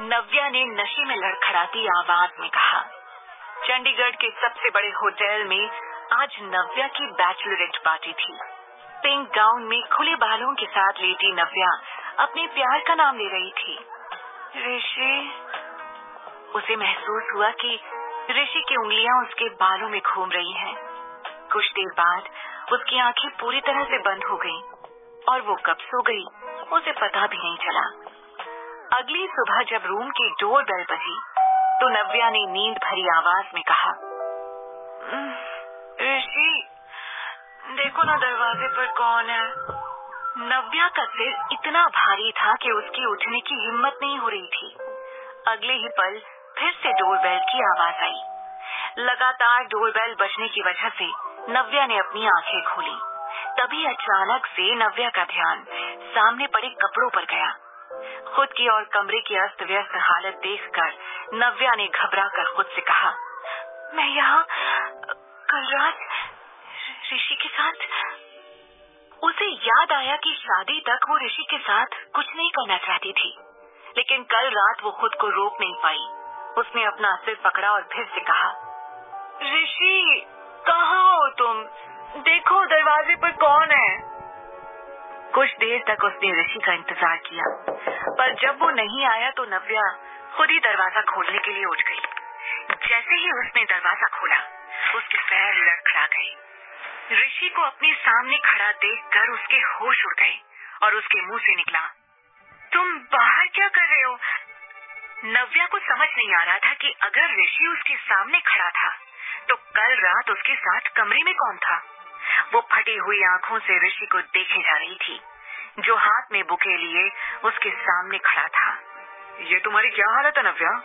नव्या ने नशे में लड़खड़ाती आवाज़ में कहा, चंडीगढ़ के सबसे बड़े होटल में आज नव्या की बैचलरेट पार्टी थी। पिंक गाउन में खुले बालों के साथ लेटी नव्या अपने प्यार का नाम ले रही थी। ऋषि, उसे महसूस हुआ कि ऋषि की उंगलियाँ उसके बालों में घूम रही हैं। कुछ देर बाद उसकी आँखें पूरी तरह से बंद हो गईं और वो कब सो गई, उसे पता भी नहीं चला। अगली सुबह जब रूम की डोर बेल बजी तो नव्या ने नींद भरी आवाज़ में कहा ऋषि, देखो ना दरवाजे पर कौन है। नव्या का सिर इतना भारी था कि उसकी उठने की हिम्मत नहीं हो रही थी। अगले ही पल फिर से डोरबेल की आवाज़ आई। लगातार डोरबेल बजने की वजह से नव्या ने अपनी आँखें खोली। तभी अचानक से नव्या का ध्यान सामने पड़े कपड़ों पर गया। खुद की और कमरे की अस्त व्यस्त हालत देखकर नव्या ने घबरा कर खुद से कहा, मैं यहाँ कल रात ऋषि के साथ उसे याद आया कि शादी तक वो ऋषि के साथ कुछ नहीं करना चाहती थी, लेकिन कल रात वो खुद को रोक नहीं पाई। उसने अपना सिर पकड़ा और फिर से कहा, ऋषि, कहाँ हो तुम? देखो दरवाजे पर कौन है। कुछ देर तक उसने ऋषि का इंतज़ार किया। पर जब वो नहीं आया तो नव्या खुद ही दरवाज़ा खोलने के लिए उठ गई। जैसे ही उसने दरवाज़ा खोला, उसके पैर लड़खड़ा गए ऋषि को अपने सामने खड़ा देखकर उसके होश उड़ गए और उसके मुँह से निकला, तुम बाहर क्या कर रहे हो? नव्या को समझ नहीं आ रहा था कि अगर ऋषि उसके सामने खड़ा था तो कल रात उसके साथ कमरे में कौन था? वो फटी हुई आँखों से ऋषि को देखे जा रही थी। जो हाथ में बुके लिए, उसके सामने खड़ा था। ये तुम्हारी क्या हालत है, नव्या?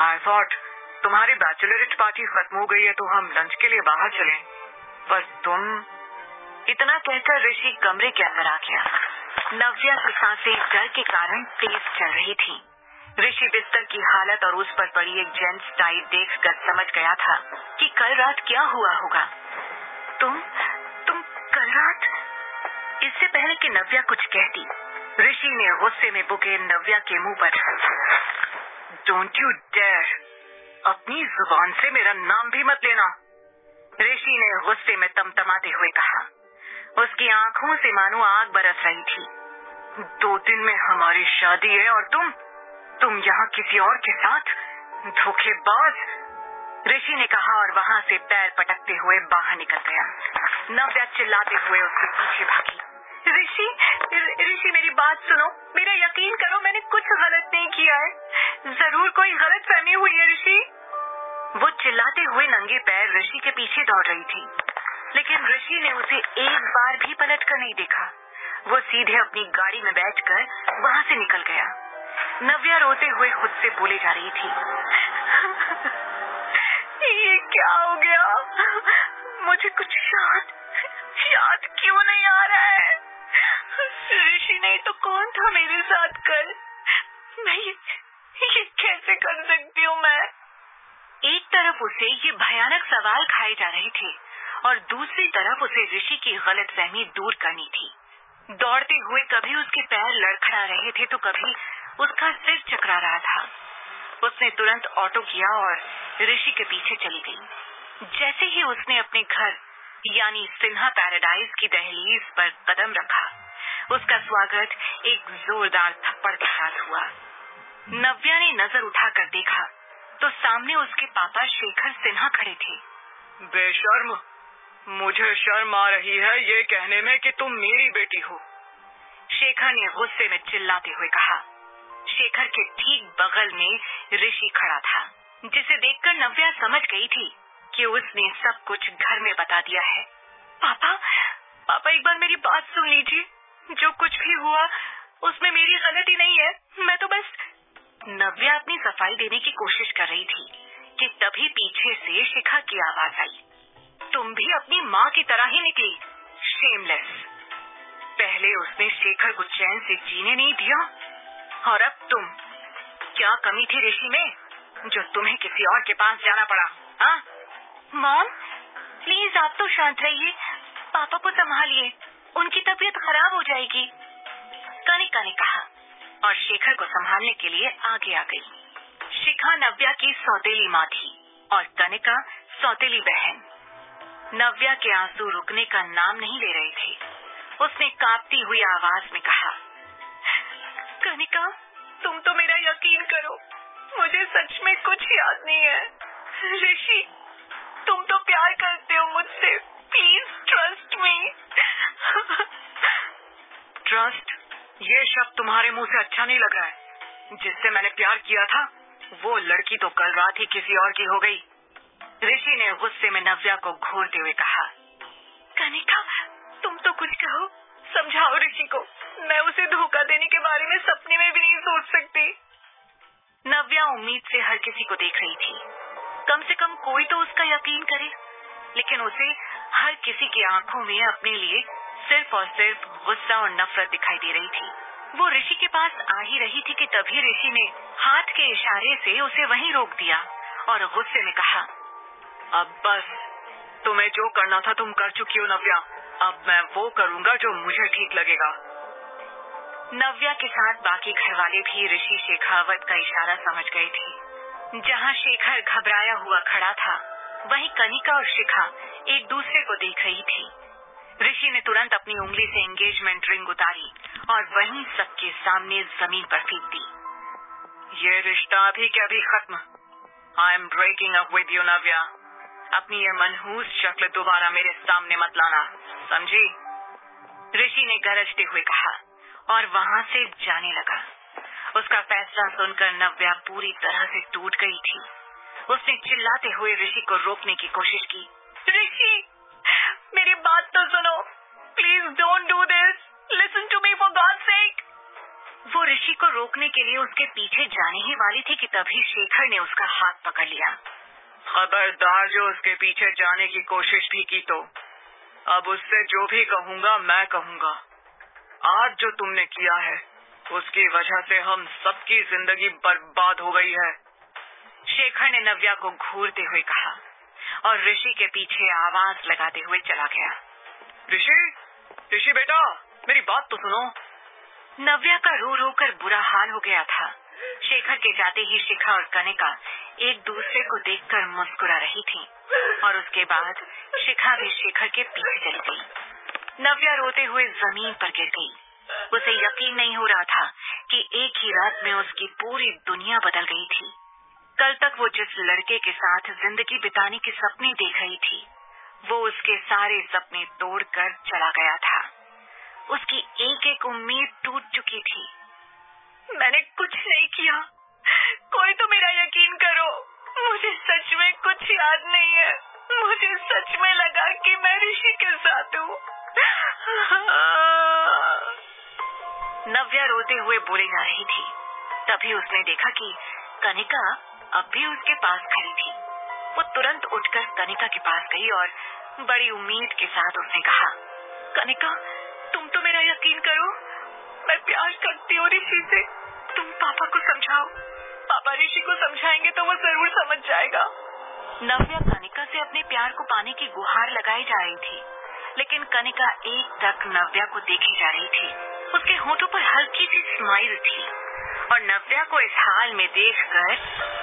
आई थॉट तुम्हारी बैचलरेट पार्टी खत्म हो गई है तो हम लंच के लिए बाहर चले। पर तुम इतना कहकर ऋषि कमरे के अंदर आ गया। नव्या की साँसें डर के कारण तेज चल रही थी। ऋषि बिस्तर की हालत और उस पर पड़ी एक जेंट्स टाइप देखकर समझ गया था कि कल रात क्या हुआ होगा। तुम तुम कल रात इससे पहले कि नव्या कुछ कहती, ऋषि ने गुस्से में बुके नव्या के मुँह पर डोंट यू डेयर अपनी ज़ुबान से मेरा नाम भी मत लेना। ऋषि ने गुस्से में तमतमाते हुए कहा। उसकी आँखों से मानो आग बरस रही थी। दो दिन में हमारी शादी है और तुम तुम यहाँ किसी और के साथ धोखेबाज ऋषि ने कहा और वहाँ से पैर पटकते हुए बाहर निकल गया। नव्या चिल्लाते हुए उसके पीछे भागी। ऋषि ऋषि मेरी बात सुनो। मेरा यकीन करो, मैंने कुछ गलत नहीं किया है। ज़रूर कोई गलत फहमी हुई है, ऋषि। वो चिल्लाते हुए नंगे पैर ऋषि के पीछे दौड़ रही थी। लेकिन ऋषि ने उसे एक बार भी पलट कर नहीं देखा। वो सीधे अपनी गाड़ी में बैठकर वहाँ से निकल गया। नव्या रोते हुए खुद से बोले जा रही थी। ये क्या हो गया? मुझे कुछ याद याद क्यों नहीं आ रहा है? ऋषि नहीं तो कौन था मेरे साथ कल? मैं ये, ये कैसे कर सकती हूँ मैं? एक तरफ़ उसे ये भयानक सवाल खाए जा रहे थे और दूसरी तरफ़ उसे ऋषि की गलत फहमी दूर करनी थी। दौड़ते हुए कभी उसके पैर लड़खड़ा रहे थे तो कभी उसका सिर चकरा रहा था। उसने तुरंत ऑटो किया और ऋषि के पीछे चली गई। जैसे ही उसने अपने घर यानी सिन्हा पैराडाइज की दहलीज पर कदम रखा उसका स्वागत एक जोरदार थप्पड़ के साथ हुआ। नव्या ने नज़र उठाकर देखा तो सामने उसके पापा शेखर सिन्हा खड़े थे। बेशर्म मुझे शर्म आ रही है ये कहने में कि तुम मेरी बेटी हो। शेखर ने गुस्से में चिल्लाते हुए कहा शेखर के ठीक बगल में ऋषि खड़ा था, जिसे देखकर नव्या समझ गई थी कि उसने सब कुछ घर में बता दिया है। पापा पापा, एक बार मेरी बात सुन लीजिए। जो कुछ भी हुआ, उसमें मेरी गलती नहीं है। मैं तो बस नव्या अपनी सफ़ाई देने की कोशिश कर रही थी कि तभी पीछे से शिखा की आवाज़ आई। तुम भी अपनी माँ की तरह ही निकली शेमलेस पहले उसने शेखर को चैन से जीने नहीं दिया, और अब कमी थी ऋषि में जो तुम्हें किसी और के पास जाना पड़ा हाँ? मॉम प्लीज़ आप तो शांत रहिए। पापा को संभालिए। उनकी तबीयत खराब हो जाएगी। कनिका ने कहा। और शेखर को संभालने के लिए आगे आ गई। शिखा नव्या की सौतेली माँ थी और कनिका सौतेली बहन। नव्या के आँसू रुकने का नाम नहीं ले रहे थे। उसने कांपती हुई आवाज़ में कहा कनिका तुम तो मेरा मुझे सच में कुछ याद नहीं है। ऋषि तुम तो प्यार करते हो मुझसे। प्लीज़ ट्रस्ट मी ट्रस्ट ये शब्द तुम्हारे मुँह से अच्छा नहीं लग रहा है। जिससे मैंने प्यार किया था वो लड़की तो कल रात ही किसी और की हो गई। ऋषि ने गुस्से में नव्या को घूरते हुए कहा कनिका तुम तो कुछ कहो। समझाओ ऋषि को। मैं उसे धोखा देने के बारे में सपने में भी नहीं सोच सकती। नव्या उम्मीद से हर किसी को देख रही थी। कम से कम कोई तो उसका यकीन करे, लेकिन उसे हर किसी की आँखों में अपने लिए सिर्फ़ और सिर्फ़ गुस्सा और नफरत दिखाई दे रही थी। वो ऋषि के पास आ ही रही थी कि तभी ऋषि ने हाथ के इशारे से उसे वहीं रोक दिया और गुस्से में कहा, अब बस, तुम्हें जो करना था तुम कर चुकी हो नव्या। अब मैं वो करूँगा जो मुझे ठीक लगेगा। नव्या के साथ बाकी घर वाले भी ऋषि शेखावत का इशारा समझ गए थे। जहाँ शेखर घबराया हुआ खड़ा था, वहीं कनिका और शिखा एक दूसरे को देख रही थी। ऋषि ने तुरंत अपनी उंगली से एंगेजमेंट रिंग उतारी और वहीं सबके सामने ज़मीन पर फेंक दी। ये रिश्ता अभी के अभी खत्म। I am breaking up with you Navya. अपनी ये मनहूस शक्ल दोबारा मेरे सामने मत लाना, समझी? ऋषि ने गरजते हुए कहा और वहाँ से जाने लगा। उसका फैसला सुनकर नव्या पूरी तरह से टूट गई थी। उसने चिल्लाते हुए ऋषि को रोकने की कोशिश की। ऋषि, मेरी बात तो सुनो। Please don't do this listen to me for God sake वो ऋषि को रोकने के लिए उसके पीछे जाने ही वाली थी कि तभी शेखर ने उसका हाथ पकड़ लिया। खबरदार जो उसके पीछे जाने की कोशिश भी की तो। अब उससे जो भी कहूँगा, मैं कहूँगा। आज जो तुमने किया है उसकी वजह से हम सबकी ज़िंदगी बर्बाद हो गई है। शेखर ने नव्या को घूरते हुए कहा और ऋषि के पीछे आवाज़ लगाते हुए चला गया। ऋषि? ऋषि बेटा मेरी बात तो सुनो। नव्या का रो रो कर बुरा हाल हो गया था। शेखर के जाते ही शिखा और कनिका एक दूसरे को देखकर मुस्कुरा रही थी और उसके बाद शिखा भी शेखर के पीछे चली गई। नव्या रोते हुए ज़मीन पर गिर गई। उसे यकीन नहीं हो रहा था कि एक ही रात में उसकी पूरी दुनिया बदल गई थी। कल तक वो जिस लड़के के साथ ज़िंदगी बिताने के सपने देख रही थी, वो उसके सारे सपने तोड़कर चला गया था। उसकी एक एक उम्मीद टूट चुकी थी। मैंने कुछ नहीं किया। कोई तो मेरा यकीन करो। मुझे सच में कुछ याद नहीं है। मुझे सच में लगा कि मैं ऋषि के साथ हूँ। नव्या रोते हुए बोले जा रही थी। तभी उसने देखा कि कनिका अब भी उसके पास खड़ी थी। वो तुरंत उठकर कनिका के पास गई और बड़ी उम्मीद के साथ उसने कहा, कनिका, तुम तो मेरा यकीन करो, मैं प्यार करती हूँ, ऋषि से। तुम पापा को समझाओ। पापा ऋषि को समझाएँगे तो वो ज़रूर समझ जाएगा। नव्या कनिका से अपने प्यार को पाने की गुहार लगाई जा रही थी। लेकिन कनिका एक तक नव्या को देखी जा रही थी। उसके होठों पर हल्की सी स्माइल थी। और नव्या को इस हाल में देखकर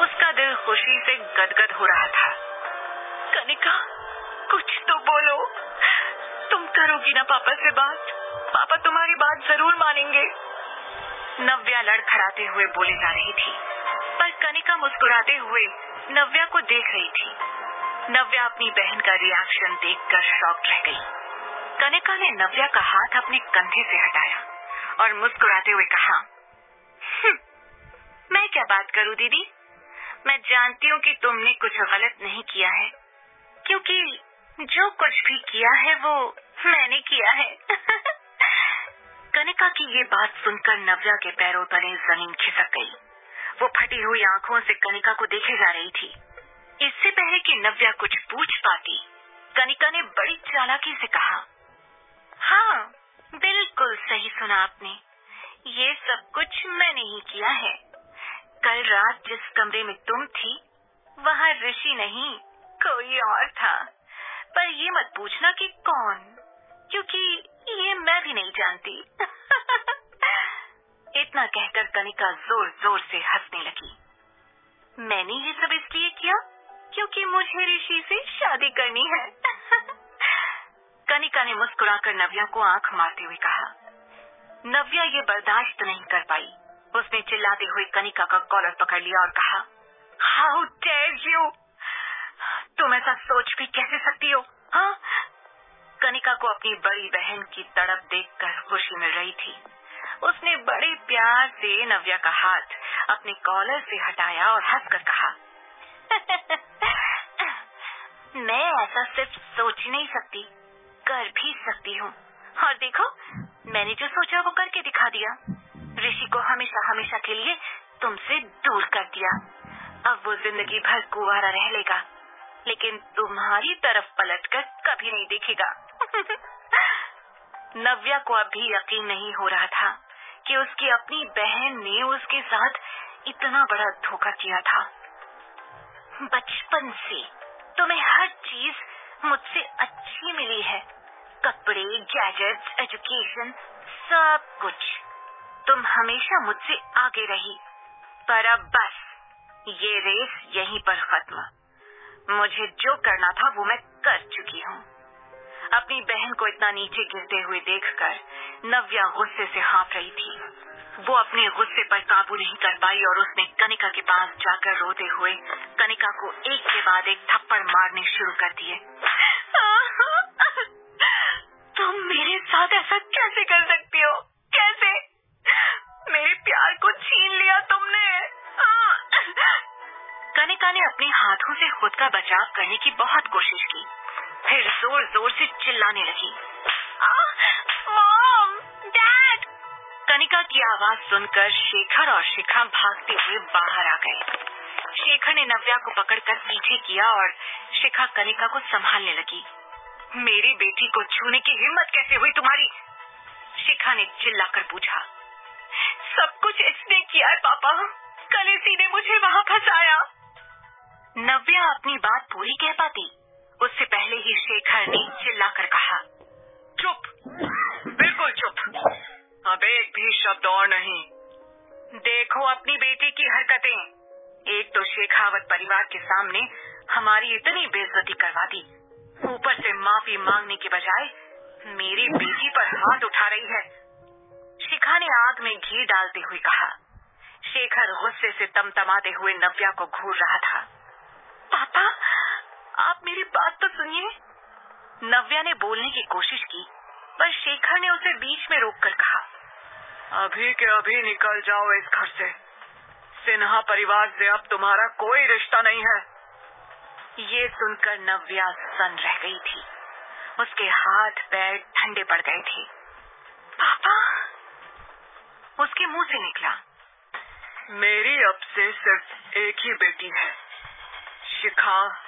उसका दिल खुशी से गदगद हो रहा था। कनिका, कुछ तो बोलो। तुम करोगी ना पापा से बात? पापा तुम्हारी बात ज़रूर मानेंगे। नव्या लड़खड़ाते हुए बोले जा रही थी। पर कनिका मुस्कुराते हुए नव्या को देख रही थी। नव्या अपनी बहन का रिएक्शन देखकर शॉक रह गई। कनिका ने नव्या का हाथ अपने कंधे से हटाया और मुस्कुराते हुए कहा मैं क्या बात करूँ दीदी? मैं जानती हूँ कि तुमने कुछ गलत नहीं किया है, क्योंकि जो कुछ भी किया है वो मैंने किया है। कनिका की ये बात सुनकर नव्या के पैरों तले ज़मीन खिसक गई। वो फटी हुई आँखों से कनिका को देखे जा रही थी। इससे पहले कि नव्या कुछ पूछ पाती, कनिका ने बड़ी चालाकी से कहा हाँ बिल्कुल सही सुना आपने। ये सब कुछ मैंने ही किया है। कल रात जिस कमरे में तुम थी, वहाँ ऋषि नहीं, कोई और था। पर ये मत पूछना कि कौन, क्योंकि ये मैं भी नहीं जानती। इतना कहकर कनिका ज़ोर ज़ोर से हंसने लगी। मैंने ये सब इसलिए किया क्योंकि मुझे ऋषि से शादी करनी है। कनिका ने मुस्कुराकर नव्या को आँख मारते हुए कहा, नव्या ये बर्दाश्त नहीं कर पाई। उसने चिल्लाते हुए कनिका का कॉलर पकड़ लिया और कहा हाउ डेयर यू तुम ऐसा सोच भी कैसे सकती हो हाँ? कनिका को अपनी बड़ी बहन की तड़प देखकर खुशी मिल रही थी। उसने बड़े प्यार से नव्या का हाथ अपने कॉलर से हटाया और हंसकर कहा मैं ऐसा सिर्फ़ सोच ही नहीं सकती। कर भी सकती हूँ। और देखो, मैंने जो सोचा वो करके दिखा दिया। ऋषि को हमेशा हमेशा के लिए तुमसे दूर कर दिया। अब वो ज़िंदगी भर कुआरा रह लेगा, लेकिन तुम्हारी तरफ़ पलटकर कभी नहीं देखेगा। नव्या को अभी यकीन नहीं हो रहा था कि उसकी अपनी बहन ने उसके साथ इतना बड़ा धोखा किया था। बचपन से तुम्हें हर चीज़ मुझसे अच्छी मिली है। कपड़े गैजेट्स एजुकेशन सब कुछ। तुम हमेशा मुझसे आगे रही। पर अब बस, ये रेस यहीं पर खत्म। मुझे जो करना था वो मैं कर चुकी हूँ। अपनी बहन को इतना नीचे गिरते हुए देखकर नव्या गुस्से से हाँप रही थी। वो अपने गुस्से पर काबू नहीं कर पाई और उसने कनिका के पास जाकर रोते हुए कनिका को एक के बाद एक थप्पड़ मारने शुरू कर दिए। तुम मेरे साथ ऐसा कैसे कर सकती हो? कैसे? मेरे प्यार को छीन लिया तुमने। कनिका ने अपने हाथों से खुद का बचाव करने की बहुत कोशिश की। फिर ज़ोर ज़ोर से चिल्लाने लगी। कनिका की आवाज़ सुनकर शेखर और शिखा भागते हुए बाहर आ गए। शेखर ने नव्या को पकड़कर पीछे किया और शिखा कनिका को संभालने लगी। मेरी बेटी को छूने की हिम्मत कैसे हुई तुम्हारी? शिखा ने चिल्लाकर पूछा। सब कुछ इसने किया है, पापा। कल इसी ने मुझे वहाँ फंसाया। नव्या अपनी बात पूरी कह पाती। उससे पहले ही शेखर ने चिल्लाकर कहा, चुप। बिल्कुल चुप। अब एक भी शब्द और नहीं। देखो अपनी बेटी की हरकतें। एक तो शेखावत परिवार के सामने हमारी इतनी बेइज्जती करवा दी। ऊपर से माफ़ी मांगने के बजाय मेरी बेटी पर हाथ उठा रही है। शिखा ने आग में घी डालते हुए कहा। शेखर गुस्से से तमतमाते हुए नव्या को घूर रहा था। पापा, आप मेरी बात तो सुनिए। नव्या ने बोलने की कोशिश की, पर शेखर ने उसे बीच में रोककर कहा। अभी के अभी निकल जाओ इस घर से। सिन्हा परिवार से अब तुम्हारा कोई रिश्ता नहीं है। ये सुनकर नव्या सन रह गई थी। उसके हाथ पैर ठंडे पड़ गए थे। पापा! उसके मुँह से निकला। मेरी अब से सिर्फ़ एक ही बेटी है। शिखा,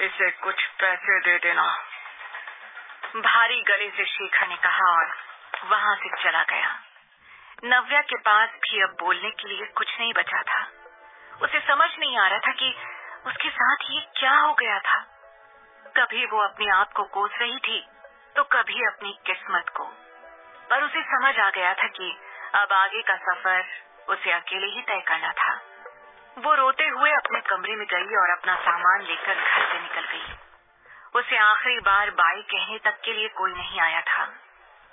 इसे कुछ पैसे दे देना। भारी गले से शेखर ने कहा और वहाँ से चला गया। नव्या के पास भी अब बोलने के लिए कुछ नहीं बचा था। उसे समझ नहीं आ रहा था कि उसके साथ ये क्या हो गया था। कभी वो अपने आप को कोस रही थी तो कभी अपनी किस्मत को। पर उसे समझ आ गया था कि अब आगे का सफ़र उसे अकेले ही तय करना था। वो रोते हुए अपने कमरे में गई और अपना सामान लेकर घर से निकल गई। उसे आखिरी बार बाई कहने तक के लिए कोई नहीं आया था।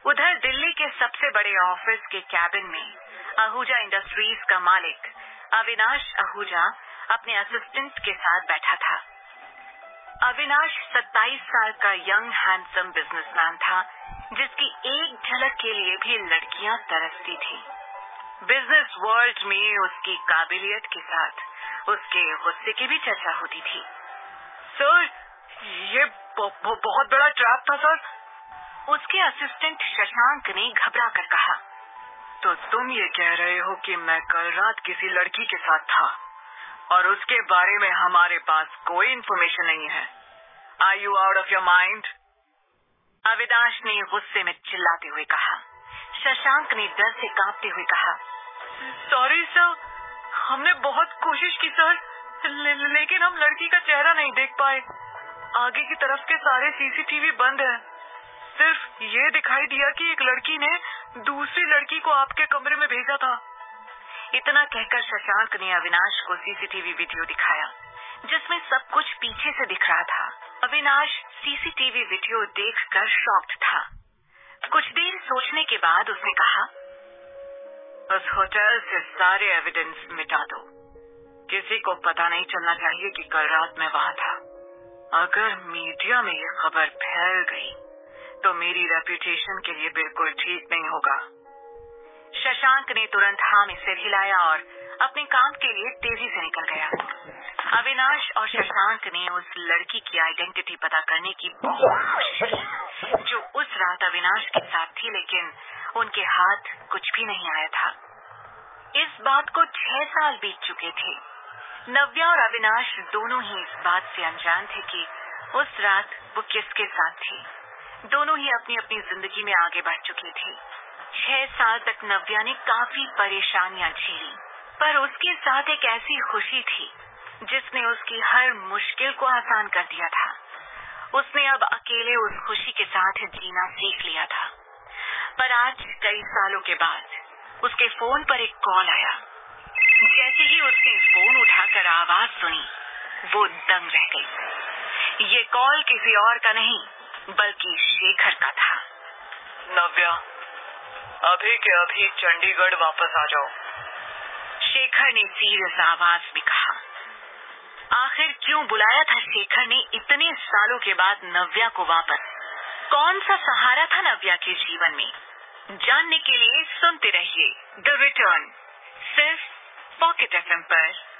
उधर दिल्ली के सबसे बड़े ऑफ़िस के कैबिन में आहूजा इंडस्ट्रीज़ का मालिक अविनाश आहूजा अपने असिस्टेंट के साथ बैठा था। अविनाश 27 साल का यंग हैंडसम बिजनेसमैन था, जिसकी एक झलक के लिए भी लड़कियाँ तरसती थी। बिज़नेस वर्ल्ड में उसकी काबिलियत के साथ उसके गुस्से की भी चर्चा होती थी। सर ये बहुत बड़ा ट्रैप था सर उसके असिस्टेंट शशांक ने घबरा कर कहा तो तुम ये कह रहे हो कि मैं कल रात किसी लड़की के साथ था और उसके बारे में हमारे पास कोई इन्फॉर्मेशन नहीं है। I you out of your mind Avinash ने गुस्से में चिल्लाते हुए कहा। शशांक ने डर से कांपते हुए कहा सॉरी सर हमने बहुत कोशिश की सर ले, लेकिन हम लड़की का चेहरा नहीं देख पाए। आगे की तरफ़ के सारे सीसीटीवी बंद हैं। सिर्फ़ ये दिखाई दिया कि एक लड़की ने दूसरी लड़की को आपके कमरे में भेजा था। इतना कहकर शशांक ने अविनाश को सीसीटीवी वीडियो दिखाया जिसमें सब कुछ पीछे से दिख रहा था। अविनाश सीसीटीवी वीडियो देखकर शॉक्ड था। कुछ देर सोचने के बाद उसने कहा उस होटल से सारे एविडेंस मिटा दो। किसी को पता नहीं चलना चाहिए कि कल रात मैं वहाँ था। अगर मीडिया में ये खबर फैल गई तो मेरी रेपुटेशन के लिए बिल्कुल ठीक नहीं होगा। शशांक ने तुरंत हाँ में सिर हिलाया और अपने काम के लिए तेज़ी से निकल गया। अविनाश और शशांक ने उस लड़की की आइडेंटिटी पता करने की जो उस रात अविनाश के साथ थी, लेकिन उनके हाथ कुछ भी नहीं आया था। इस बात को छह साल बीत चुके थे। नव्या और अविनाश दोनों ही इस बात से अनजान थे कि उस रात वो किसके साथ थी। दोनों ही अपनी अपनी ज़िंदगी में आगे बढ़ चुकी थी। छह साल तक नव्या ने काफ़ी परेशानियाँ झेली, पर उसके साथ एक ऐसी खुशी थी, जिसने उसकी हर मुश्किल को आसान कर दिया था। उसने अब अकेले उस खुशी के साथ जीना सीख लिया था। पर आज, कई सालों के बाद, उसके फ़ोन पर एक कॉल आया। जैसे ही उसने फ़ोन उठाकर आवाज़ सुनी, वो दंग रह गई। ये कॉल किसी और का नहीं बल्कि शेखर का था। नव्या, अभी के अभी चंडीगढ़ वापस आ जाओ। शेखर ने सीरियस आवाज़ में कहा, आखिर क्यों बुलाया था शेखर ने इतने सालों के बाद नव्या को वापस? कौन सा सहारा था नव्या के जीवन में? जानने के लिए सुनते रहिए द रिटर्न, सिर्फ़ पॉकेट एफ़ पर।